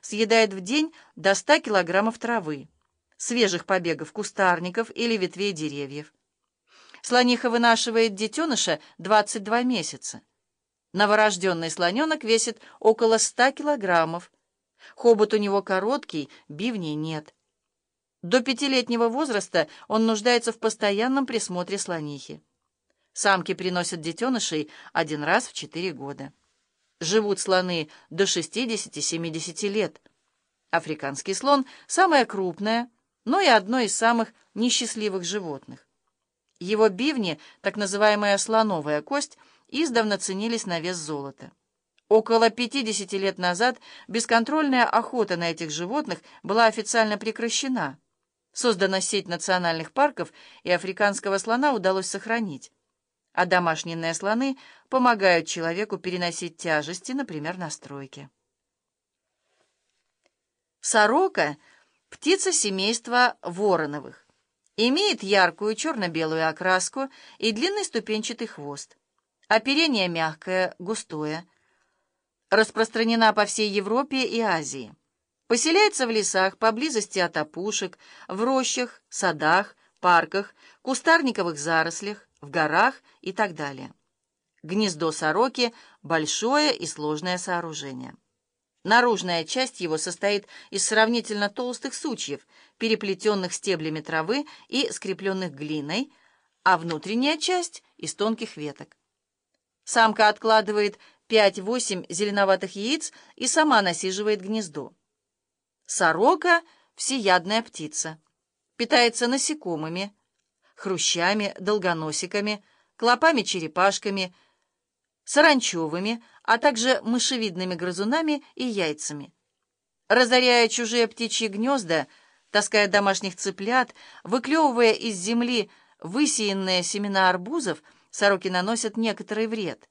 съедает в день до 100 килограммов травы, свежих побегов кустарников или ветвей деревьев. Слониха вынашивает детеныша 22 месяца. Новорожденный слоненок весит около 100 килограммов. Хобот у него короткий, бивней нет. До пятилетнего возраста он нуждается в постоянном присмотре слонихи. Самки приносят детенышей один раз в 4 года. Живут слоны до 60-70 лет. Африканский слон – самое крупное, но и одно из самых несчастливых животных. Его бивни, так называемая слоновая кость, издавна ценились на вес золота. Около 50 лет назад бесконтрольная охота на этих животных была официально прекращена. Создана сеть национальных парков, и африканского слона удалось сохранить а домашние слоны помогают человеку переносить тяжести, например, на стройке. Сорока – птица семейства вороновых. Имеет яркую черно-белую окраску и длинный ступенчатый хвост. Оперение мягкое, густое. Распространена по всей Европе и Азии. Поселяется в лесах, поблизости от опушек, в рощах, садах, парках, кустарниковых зарослях, в горах и так далее. Гнездо сороки – большое и сложное сооружение. Наружная часть его состоит из сравнительно толстых сучьев, переплетенных стеблями травы и скрепленных глиной, а внутренняя часть – из тонких веток. Самка откладывает 5-8 зеленоватых яиц и сама насиживает гнездо. Сорока – всеядная птица. Питается насекомыми, хрущами, долгоносиками, клопами-черепашками, саранчевыми, а также мышевидными грызунами и яйцами. Разоряя чужие птичьи гнезда, таская домашних цыплят, выклевывая из земли высеянные семена арбузов, сороки наносят некоторый вред.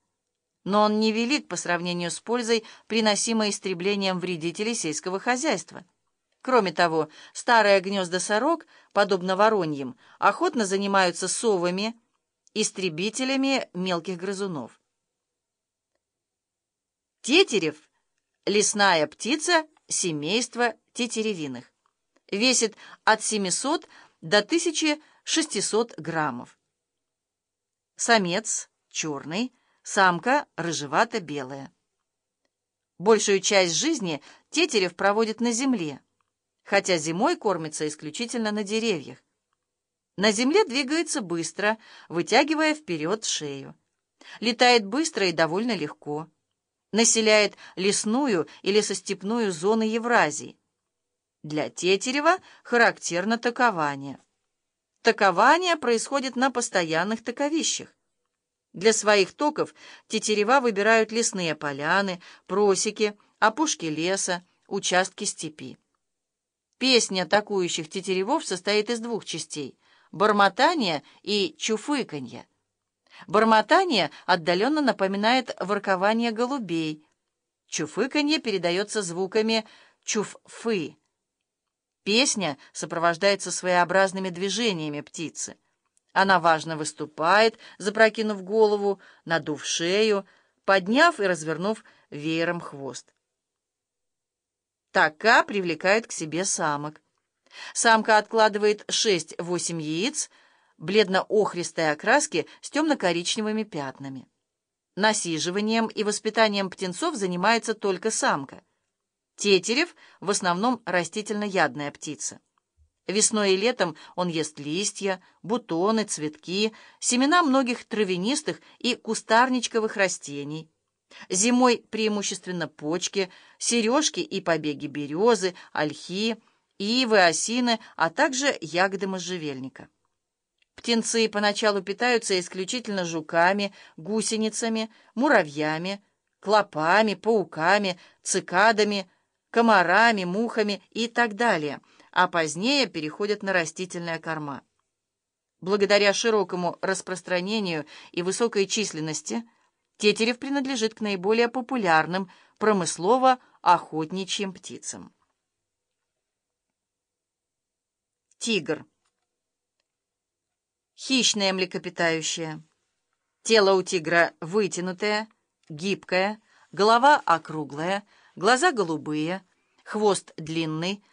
Но он невелик по сравнению с пользой, приносимой истреблением вредителей сельского хозяйства. Кроме того, старые гнезда сорок, подобно вороньим, охотно занимаются совами, истребителями мелких грызунов. Тетерев – лесная птица семейства тетеревиных. Весит от 700 до 1600 граммов. Самец – черный, самка – рыжевато-белая. Большую часть жизни тетерев проводит на земле хотя зимой кормится исключительно на деревьях. На земле двигается быстро, вытягивая вперед шею. Летает быстро и довольно легко. Населяет лесную и лесостепную зоны Евразии. Для тетерева характерно такование. Такование происходит на постоянных таковищах. Для своих токов тетерева выбирают лесные поляны, просеки, опушки леса, участки степи. Песня атакующих тетеревов состоит из двух частей — бормотания и чуфыканья. Бормотание отдаленно напоминает воркование голубей. Чуфыканье передается звуками чуф-фы. Песня сопровождается своеобразными движениями птицы. Она важно выступает, запрокинув голову, надув шею, подняв и развернув веером хвост. Така привлекает к себе самок. Самка откладывает 6-8 яиц бледно-охристой окраски с темно-коричневыми пятнами. Насиживанием и воспитанием птенцов занимается только самка. Тетерев в основном растительноядная птица. Весной и летом он ест листья, бутоны, цветки, семена многих травянистых и кустарничковых растений. Зимой преимущественно почки, сережки и побеги березы, ольхи, ивы, осины, а также ягоды можжевельника. Птенцы поначалу питаются исключительно жуками, гусеницами, муравьями, клопами, пауками, цикадами, комарами, мухами и так далее, а позднее переходят на растительная корма. Благодаря широкому распространению и высокой численности – Тетерев принадлежит к наиболее популярным промыслово-охотничьим птицам. Тигр. Хищное млекопитающее. Тело у тигра вытянутое, гибкое, голова округлая, глаза голубые, хвост длинный,